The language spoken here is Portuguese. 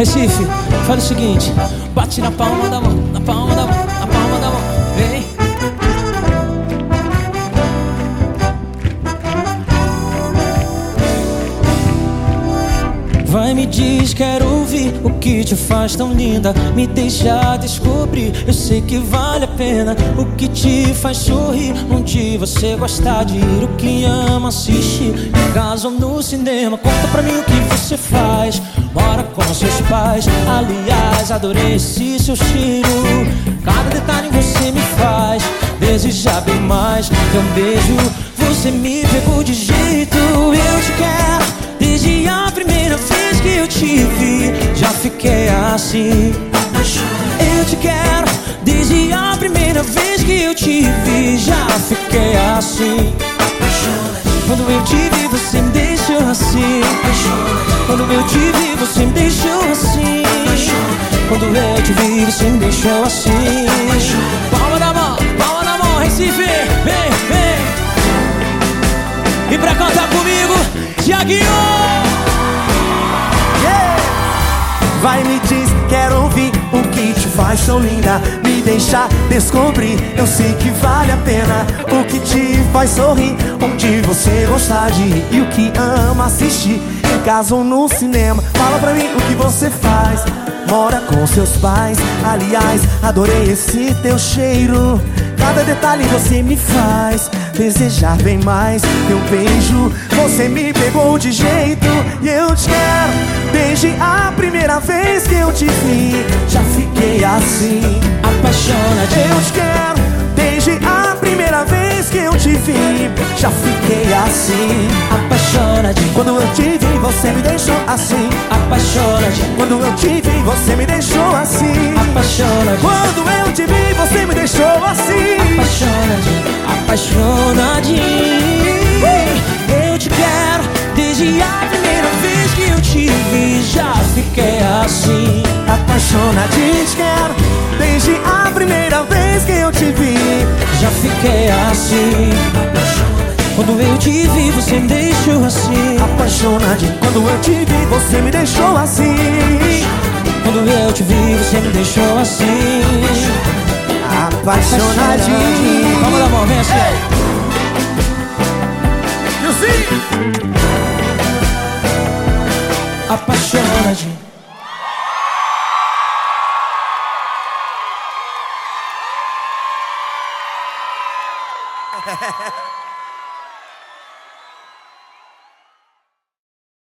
Recife, faz o seguinte: bate na palma da mão, na palma da mão, na palma da mão. Vem. Vai me diz, quero ouvir o que te faz tão linda. Me deixa descobrir, eu sei que vale a pena. O que te faz sorrir, onde você gosta de ir, o que ama assistir. Em casa ou no cinema, conta pra mim o que você faz. Com seus pais, aliás, adorei esse seu cheiro. Cada detalhe você me faz desejar bem mais. Teu beijo, você me pegou de jeito. Eu te quero. Desde a primeira vez que eu te vi, já fiquei assim. Eu te quero. Desde a primeira vez que eu te vi, já fiquei assim. Quando eu te vi, você me. Quando eu te vi, você me deixou assim. Quando eu te vi, você me deixou assim. Palma da mão, palma da mão, Recife, vem, vem. E pra cantar comigo, Tiaguinho! Vai me diz, quero ouvir o que te faz tão linda Me deixa descobrir, eu sei que vale a pena O que te faz sorrir, onde você gosta de ir E o que ama assistir, em casa ou no cinema. Fala pra mim o que você faz. Mora com seus pais, aliás, adorei esse teu cheiro. Cada detalhe você me faz desejar bem mais. Teu beijo, você me pegou de jeito. E eu te quero desde a primeira vez que eu te vi. Já fiquei assim Apaixonadinho. Eu te quero desde a primeira vez que eu te vi. Já fiquei assim Quando eu te vi você me deixou assim. Apaixonadinho, Quando eu te vi você me deixou assim. Apaixonadinho, Quando eu te vi você me deixou assim. Apaixonadinho, apaixonadinho. Eu te quero desde a primeira vez que eu te vi, já fiquei assim. Apaixonadinho Quando eu te vi, você me deixou assim. Apaixonadinho Quando eu te vi você me deixou assim Quando eu te vi, você me deixou assim. Apaixonadinho Vamos dar. Eu sim Apaixonadinho.